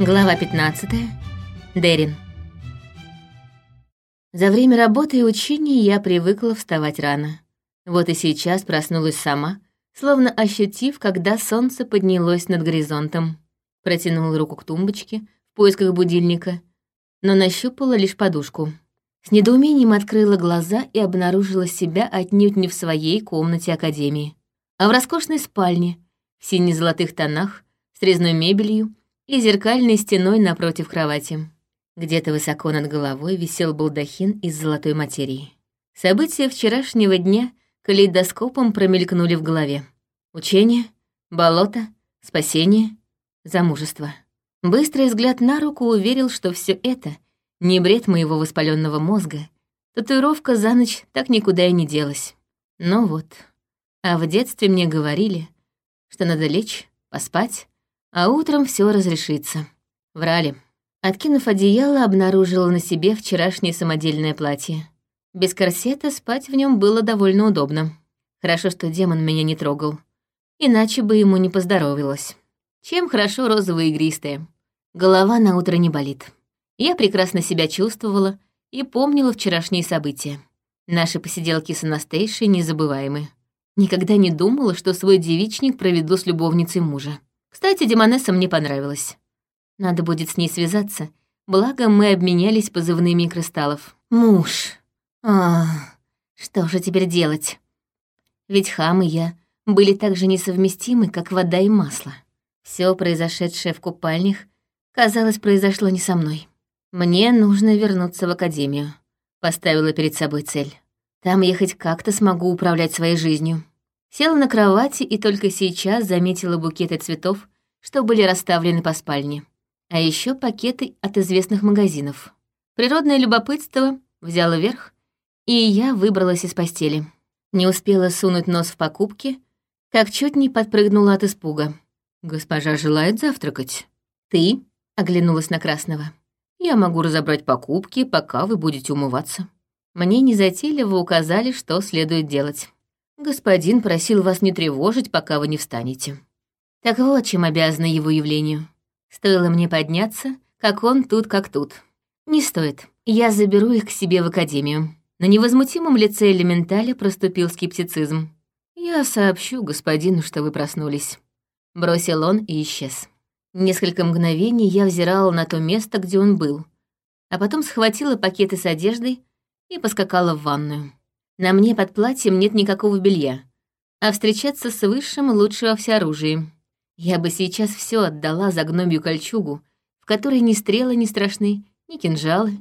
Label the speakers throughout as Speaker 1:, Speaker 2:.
Speaker 1: Глава 15. Дерин. За время работы и учения я привыкла вставать рано. Вот и сейчас проснулась сама, словно ощутив, когда солнце поднялось над горизонтом. Протянула руку к тумбочке в поисках будильника, но нащупала лишь подушку. С недоумением открыла глаза и обнаружила себя отнюдь не в своей комнате Академии, а в роскошной спальне, в сине-золотых тонах, с резной мебелью и зеркальной стеной напротив кровати. Где-то высоко над головой висел балдахин из золотой материи. События вчерашнего дня калейдоскопом промелькнули в голове. Учение, болото, спасение, замужество. Быстрый взгляд на руку уверил, что все это — не бред моего воспаленного мозга. Татуировка за ночь так никуда и не делась. Но вот. А в детстве мне говорили, что надо лечь, поспать, а утром все разрешится. Врали. Откинув одеяло, обнаружила на себе вчерашнее самодельное платье. Без корсета спать в нем было довольно удобно. Хорошо, что демон меня не трогал. Иначе бы ему не поздоровилось. Чем хорошо розовое игристое. Голова на утро не болит. Я прекрасно себя чувствовала и помнила вчерашние события. Наши посиделки с Анастейшей незабываемы. Никогда не думала, что свой девичник проведу с любовницей мужа. Кстати, Демонесса мне понравилась. Надо будет с ней связаться, благо мы обменялись позывными кристаллов. Муж. А, что же теперь делать? Ведь хам и я были так же несовместимы, как вода и масло. Все произошедшее в купальнях, казалось, произошло не со мной. Мне нужно вернуться в академию. Поставила перед собой цель. Там я хоть как-то смогу управлять своей жизнью. Села на кровати и только сейчас заметила букеты цветов, что были расставлены по спальне. А еще пакеты от известных магазинов. Природное любопытство взяло верх, и я выбралась из постели. Не успела сунуть нос в покупки, как чуть не подпрыгнула от испуга. «Госпожа желает завтракать». «Ты?» — оглянулась на Красного. «Я могу разобрать покупки, пока вы будете умываться». Мне незатейливо указали, что следует делать. Господин просил вас не тревожить, пока вы не встанете. Так вот, чем обязана его явлению. Стоило мне подняться, как он тут как тут. Не стоит. Я заберу их к себе в академию. На невозмутимом лице элементаля проступил скептицизм. Я сообщу господину, что вы проснулись. Бросил он и исчез. Несколько мгновений я взирала на то место, где он был, а потом схватила пакеты с одеждой и поскакала в ванную. На мне под платьем нет никакого белья, а встречаться с Высшим лучше во всеоружии. Я бы сейчас все отдала за гномью кольчугу, в которой ни стрелы не страшны, ни кинжалы,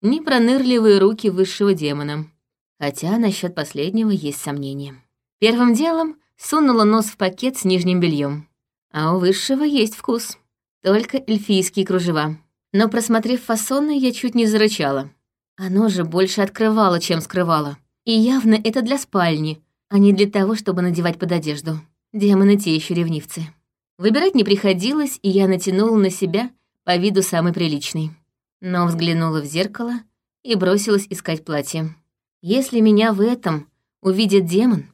Speaker 1: ни пронырливые руки высшего демона. Хотя насчет последнего есть сомнения. Первым делом сунула нос в пакет с нижним бельем. А у высшего есть вкус. Только эльфийские кружева. Но, просмотрев фасоны, я чуть не зарычала. Оно же больше открывало, чем скрывало. И явно это для спальни, а не для того, чтобы надевать под одежду. Демоны те еще ревнивцы. Выбирать не приходилось, и я натянула на себя по виду самый приличный. Но взглянула в зеркало и бросилась искать платье. Если меня в этом увидит демон,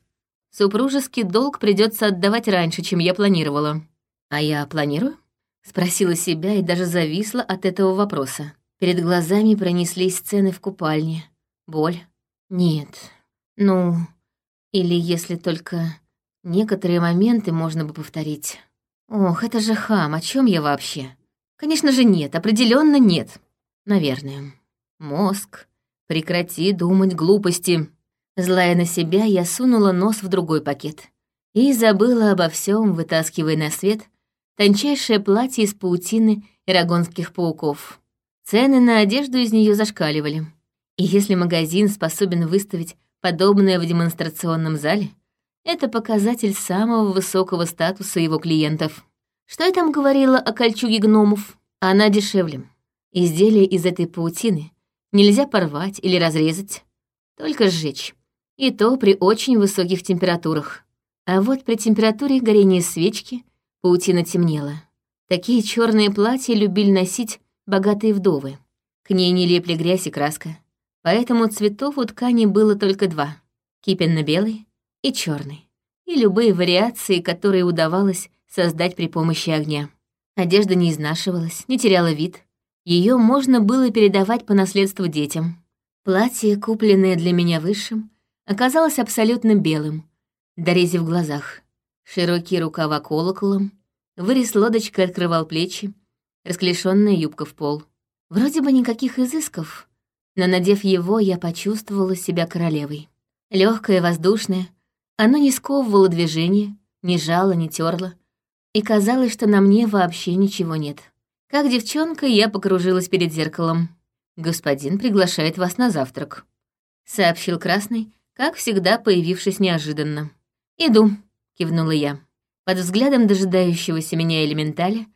Speaker 1: супружеский долг придется отдавать раньше, чем я планировала. А я планирую? Спросила себя и даже зависла от этого вопроса. Перед глазами пронеслись сцены в купальне. Боль, нет. Ну, или если только некоторые моменты можно бы повторить. Ох, это же хам, о чем я вообще? Конечно же нет, определенно нет. Наверное. Мозг, прекрати думать глупости. Злая на себя, я сунула нос в другой пакет и забыла обо всем, вытаскивая на свет тончайшее платье из паутины ирагонских пауков. Цены на одежду из нее зашкаливали. И если магазин способен выставить подобное в демонстрационном зале, это показатель самого высокого статуса его клиентов. Что я там говорила о кольчуге гномов? Она дешевле. Изделие из этой паутины нельзя порвать или разрезать, только сжечь. И то при очень высоких температурах. А вот при температуре горения свечки паутина темнела. Такие черные платья любили носить богатые вдовы. К ней не лепли грязь и краска поэтому цветов у ткани было только два — кипенно-белый и черный, и любые вариации, которые удавалось создать при помощи огня. Одежда не изнашивалась, не теряла вид. Ее можно было передавать по наследству детям. Платье, купленное для меня высшим, оказалось абсолютно белым, дорези в глазах. Широкие рукава колоколом, вырез лодочкой открывал плечи, расклешенная юбка в пол. Вроде бы никаких изысков, но, надев его, я почувствовала себя королевой. Легкое, воздушное, оно не сковывало движение, не жало, не терло, и казалось, что на мне вообще ничего нет. Как девчонка, я покружилась перед зеркалом. «Господин приглашает вас на завтрак», — сообщил Красный, как всегда появившись неожиданно. «Иду», — кивнула я. Под взглядом дожидающегося меня элементаля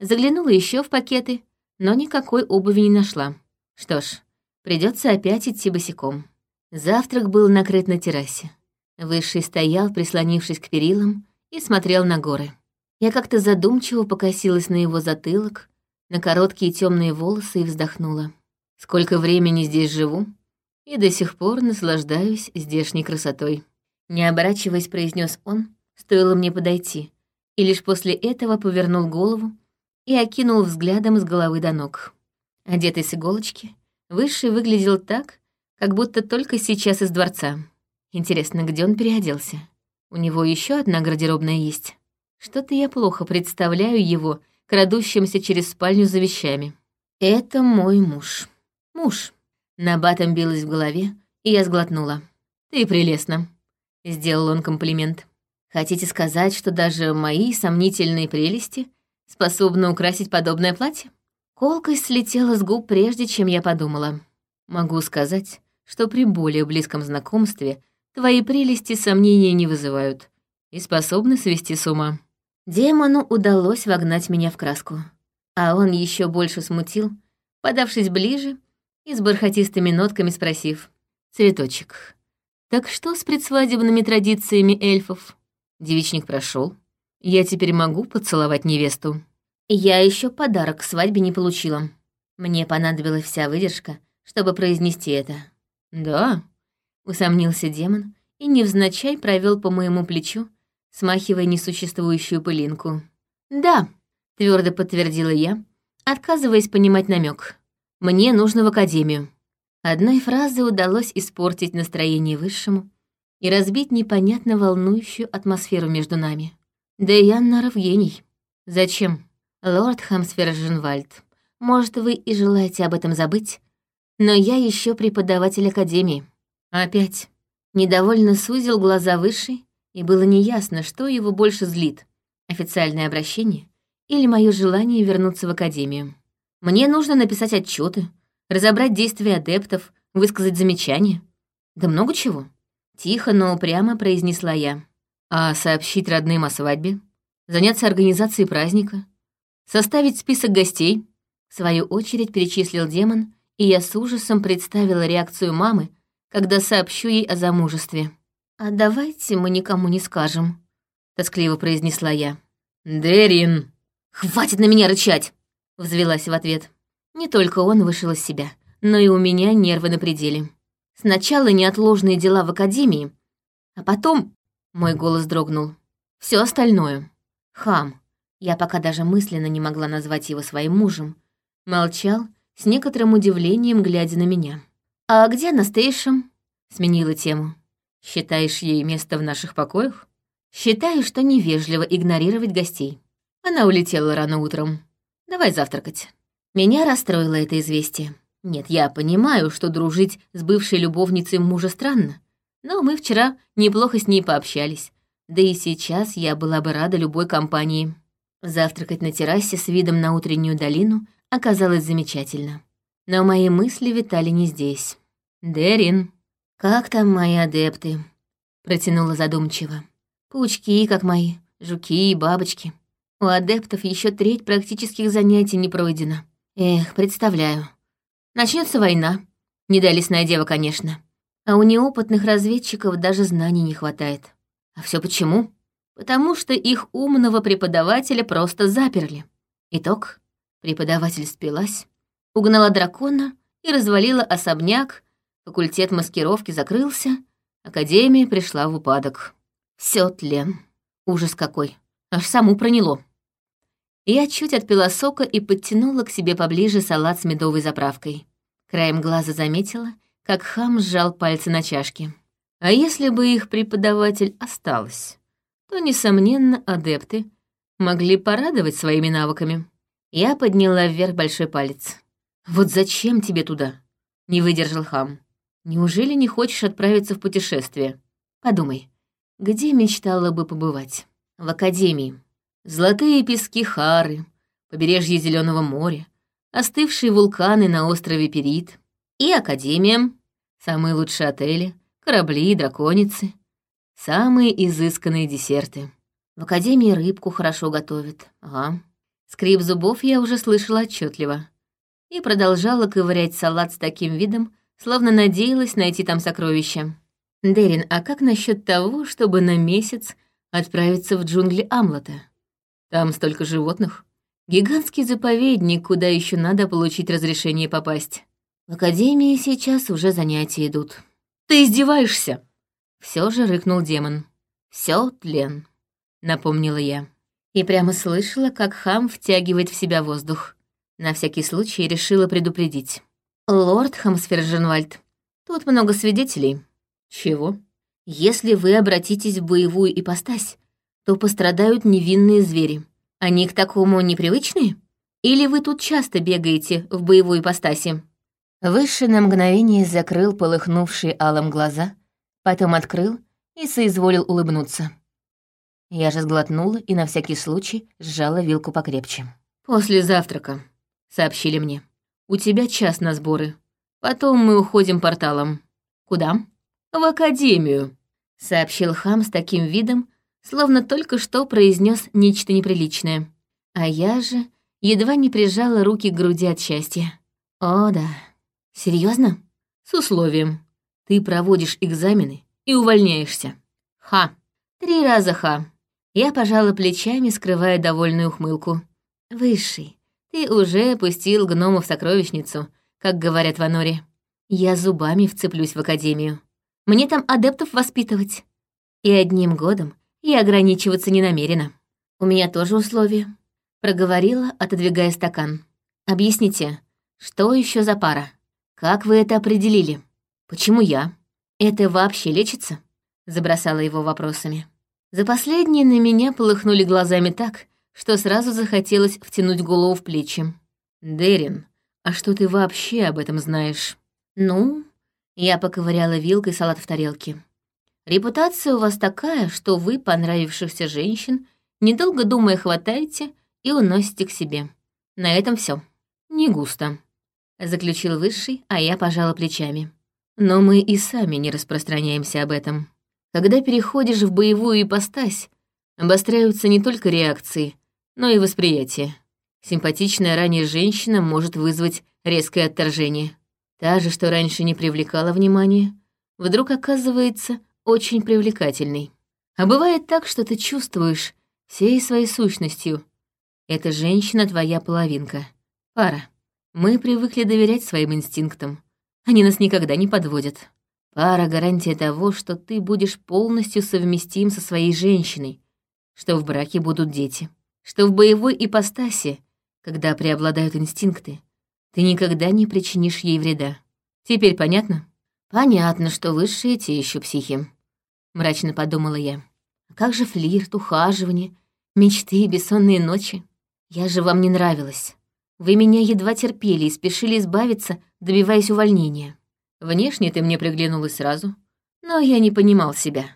Speaker 1: заглянула еще в пакеты, но никакой обуви не нашла. Что ж, придется опять идти босиком. Завтрак был накрыт на террасе. Высший стоял, прислонившись к перилам, и смотрел на горы. Я как-то задумчиво покосилась на его затылок, на короткие темные волосы и вздохнула. Сколько времени здесь живу, и до сих пор наслаждаюсь здешней красотой. Не оборачиваясь, произнес он, стоило мне подойти, и лишь после этого повернул голову и окинул взглядом с головы до ног. Одетый с иголочки, Высший выглядел так, как будто только сейчас из дворца. Интересно, где он переоделся? У него еще одна гардеробная есть. Что-то я плохо представляю его крадущимся через спальню за вещами. Это мой муж. Муж. На батом билась в голове, и я сглотнула. Ты прелестна. Сделал он комплимент. Хотите сказать, что даже мои сомнительные прелести способны украсить подобное платье? Колкость слетела с губ, прежде чем я подумала. Могу сказать, что при более близком знакомстве твои прелести сомнения не вызывают и способны свести с ума. Демону удалось вогнать меня в краску. А он еще больше смутил, подавшись ближе и с бархатистыми нотками спросив. «Цветочек, так что с предсвадебными традициями эльфов?» Девичник прошел. «Я теперь могу поцеловать невесту?» Я еще подарок к свадьбе не получила. Мне понадобилась вся выдержка, чтобы произнести это. «Да», — усомнился демон и невзначай провел по моему плечу, смахивая несуществующую пылинку. «Да», — твердо подтвердила я, отказываясь понимать намек. «Мне нужно в академию». Одной фразой удалось испортить настроение высшему и разбить непонятно волнующую атмосферу между нами. Да и Яннаров гений. Зачем? Лорд Хамсферженвальд, может, вы и желаете об этом забыть, но я еще преподаватель Академии. Опять. Недовольно сузил глаза выше и было неясно, что его больше злит — официальное обращение или мое желание вернуться в академию. Мне нужно написать отчеты, разобрать действия адептов, высказать замечания. Да много чего. Тихо, но упрямо произнесла я. А сообщить родным о свадьбе? Заняться организацией праздника? Составить список гостей? В свою очередь перечислил демон, и я с ужасом представила реакцию мамы, когда сообщу ей о замужестве. «А давайте мы никому не скажем», — тоскливо произнесла я. «Дерин!» «Хватит на меня рычать!» — взвелась в ответ. Не только он вышел из себя, но и у меня нервы на пределе. Сначала неотложные дела в академии, а потом... Мой голос дрогнул. Все остальное. Хам. Я пока даже мысленно не могла назвать его своим мужем. Молчал, с некоторым удивлением глядя на меня. «А где Анастейша?» — сменила тему. Считаешь ей место в наших покоях? Считаю, что невежливо игнорировать гостей. Она улетела рано утром. Давай завтракать. Меня расстроило это известие. Нет, я понимаю, что дружить с бывшей любовницей мужа странно. Но мы вчера неплохо с ней пообщались. Да и сейчас я была бы рада любой компании. Завтракать на террасе с видом на утреннюю долину оказалось замечательно. Но мои мысли витали не здесь. «Дерин», «Как там мои адепты?» — протянула задумчиво. «Паучки, как мои, жуки и бабочки. У адептов еще треть практических занятий не пройдена. Эх, представляю. Начнется война. Недолесная дева, конечно. А у неопытных разведчиков даже знаний не хватает. А все почему? Потому что их умного преподавателя просто заперли. Итог. Преподаватель спилась, угнала дракона и развалила особняк, Факультет маскировки закрылся, академия пришла в упадок. Все тлен. Ужас какой. Аж саму проняло. Я чуть отпила сока и подтянула к себе поближе салат с медовой заправкой. Краем глаза заметила, как хам сжал пальцы на чашке. А если бы их преподаватель осталась, то, несомненно, адепты могли порадовать своими навыками. Я подняла вверх большой палец. «Вот зачем тебе туда?» — не выдержал хам. «Неужели не хочешь отправиться в путешествие? Подумай, где мечтала бы побывать? В академии. Золотые пески Хары, побережье Зеленого моря, остывшие вулканы на острове Перит и академия, самые лучшие отели, корабли и драконицы, самые изысканные десерты. В академии рыбку хорошо готовят, ага. Скрип зубов я уже слышала отчетливо и продолжала ковырять салат с таким видом, словно надеялась найти там сокровища. «Дерин, а как насчет того, чтобы на месяц отправиться в джунгли Амлата? Там столько животных. Гигантский заповедник, куда еще надо получить разрешение попасть. В академии сейчас уже занятия идут». «Ты издеваешься?» Все же рыкнул демон. Все тлен», — напомнила я. И прямо слышала, как хам втягивает в себя воздух. На всякий случай решила предупредить. «Лорд Хамсферженвальд, тут много свидетелей». «Чего?» «Если вы обратитесь в боевую ипостась, то пострадают невинные звери. Они к такому непривычны? Или вы тут часто бегаете в боевой ипостаси?» Выше на мгновение закрыл полыхнувшие алым глаза, потом открыл и соизволил улыбнуться. Я же сглотнула и на всякий случай сжала вилку покрепче. «После завтрака», — сообщили мне. «У тебя час на сборы. Потом мы уходим порталом». «Куда?» «В академию», — сообщил хам с таким видом, словно только что произнес нечто неприличное. А я же едва не прижала руки к груди от счастья. «О, да». Серьезно? С условием. Ты проводишь экзамены и увольняешься. Ха. Три раза ха. Я пожала плечами, скрывая довольную ухмылку. Высший, ты уже опустил гнома в сокровищницу, как говорят в Аноре. Я зубами вцеплюсь в академию. Мне там адептов воспитывать. И одним годом я ограничиваться не намерена. У меня тоже условия. Проговорила, отодвигая стакан. Объясните, что еще за пара? «Как вы это определили? Почему я? Это вообще лечится?» Забросала его вопросами. За последние на меня полыхнули глазами так, что сразу захотелось втянуть голову в плечи. «Дерин, а что ты вообще об этом знаешь?» «Ну...» Я поковыряла вилкой салат в тарелке. «Репутация у вас такая, что вы понравившихся женщин, недолго думая, хватаете и уносите к себе. На этом все. Не густо. — заключил Высший, а я пожала плечами. «Но мы и сами не распространяемся об этом. Когда переходишь в боевую ипостась, обостряются не только реакции, но и восприятие. Симпатичная ранее женщина может вызвать резкое отторжение. Та же, что раньше не привлекала внимания, вдруг оказывается очень привлекательной. А бывает так, что ты чувствуешь всей своей сущностью. Эта женщина твоя половинка. Пара. Мы привыкли доверять своим инстинктам. Они нас никогда не подводят. Пара — гарантия того, что ты будешь полностью совместим со своей женщиной, что в браке будут дети, что в боевой ипостаси, когда преобладают инстинкты, ты никогда не причинишь ей вреда. Теперь понятно? Понятно, что высшие те еще психи. Мрачно подумала я. А как же флирт, ухаживание, мечты и бессонные ночи? Я же вам не нравилась. Вы меня едва терпели и спешили избавиться, добиваясь увольнения. Внешне ты мне приглянулась сразу, но я не понимал себя.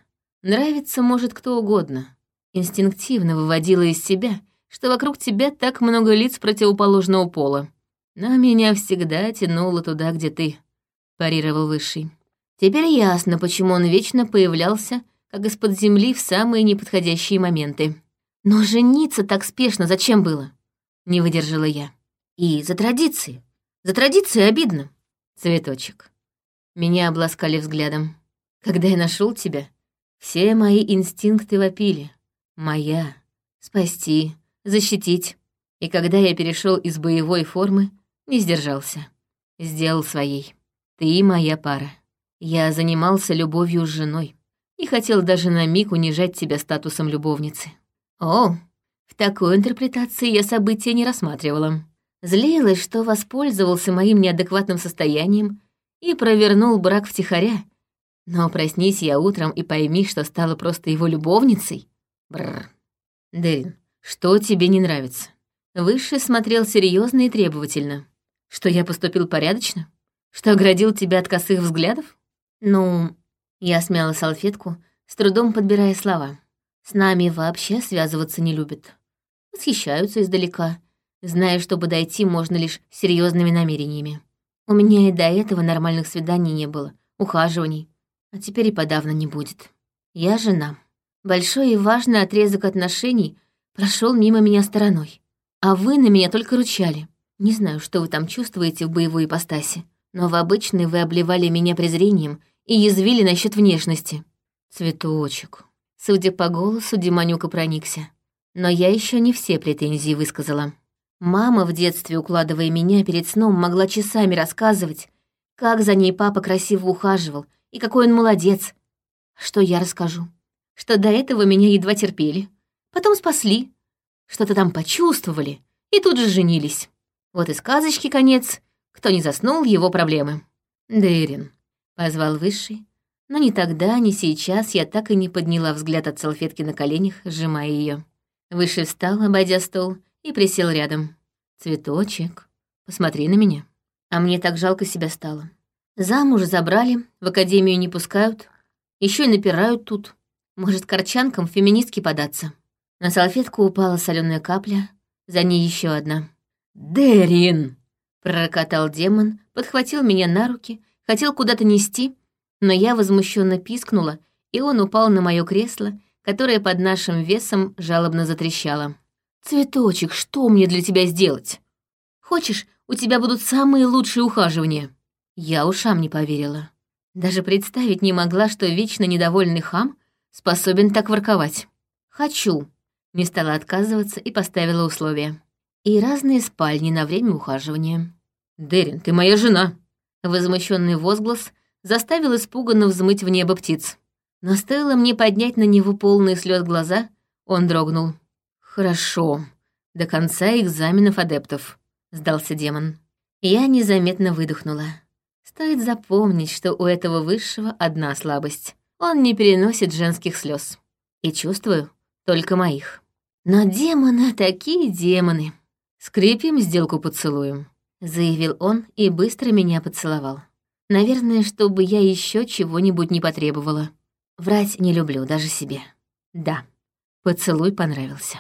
Speaker 1: Нравится может кто угодно. Инстинктивно выводила из себя, что вокруг тебя так много лиц противоположного пола. Но меня всегда тянуло туда, где ты, парировал Высший. Теперь ясно, почему он вечно появлялся, как из-под земли в самые неподходящие моменты. Но жениться так спешно зачем было? Не выдержала я. И за традиции. За традиции обидно. Цветочек. Меня обласкали взглядом. Когда я нашел тебя, все мои инстинкты вопили. Моя. Спасти, защитить. И когда я перешел из боевой формы, не сдержался. Сделал своей. Ты моя пара. Я занимался любовью с женой. И хотел даже на миг унижать тебя статусом любовницы. О, В такой интерпретации я события не рассматривала. Злилась, что воспользовался моим неадекватным состоянием и провернул брак втихаря. Но проснись я утром и пойми, что стала просто его любовницей. Бррр. Дерин, что тебе не нравится? Высший смотрел серьезно и требовательно. Что я поступил порядочно? Что оградил тебя от косых взглядов? Ну, я смяла салфетку, с трудом подбирая слова. С нами вообще связываться не любят. Восхищаются издалека, зная, что подойти можно лишь серьезными намерениями. У меня и до этого нормальных свиданий не было, ухаживаний, а теперь и подавно не будет. Я жена. Большой и важный отрезок отношений прошел мимо меня стороной. А вы на меня только ручали. Не знаю, что вы там чувствуете в боевой ипостаси, но в обычной вы обливали меня презрением и язвили насчет внешности. Цветочек. Судя по голосу, Диманюка проникся. Но я еще не все претензии высказала. Мама в детстве, укладывая меня перед сном, могла часами рассказывать, как за ней папа красиво ухаживал и какой он молодец. Что я расскажу? Что до этого меня едва терпели, потом спасли, что-то там почувствовали и тут же женились. Вот и сказочки конец. Кто не заснул, его проблемы. Дэрин, позвал Высший, но ни тогда, ни сейчас я так и не подняла взгляд от салфетки на коленях, сжимая ее. Высший встал, обойдя стол, и присел рядом. «Цветочек, посмотри на меня». А мне так жалко себя стало. Замуж забрали, в академию не пускают, еще и напирают тут. Может, корчанкам феминистки податься. На салфетку упала соленая капля, за ней еще одна. «Дерин!» — пророкотал демон, подхватил меня на руки, хотел куда-то нести, но я возмущенно пискнула, и он упал на мое кресло, которое под нашим весом жалобно затрещало. «Цветочек, что мне для тебя сделать? Хочешь, у тебя будут самые лучшие ухаживания?» Я ушам не поверила. Даже представить не могла, что вечно недовольный хам способен так ворковать. «Хочу», не стала отказываться и поставила условия. И разные спальни на время ухаживания. «Дерин, ты моя жена!» Возмущенный возглас заставил испуганно взмыть в небо птиц. Но стоило мне поднять на него полные слез глаза, он дрогнул. «Хорошо. До конца экзаменов адептов», — сдался демон. Я незаметно выдохнула. Стоит запомнить, что у этого высшего одна слабость. Он не переносит женских слез. И чувствую только моих. Но демоны такие демоны. Скрепим сделку поцелуем, заявил он и быстро меня поцеловал. Наверное, чтобы я еще чего-нибудь не потребовала. Врать не люблю даже себе. Да, поцелуй понравился.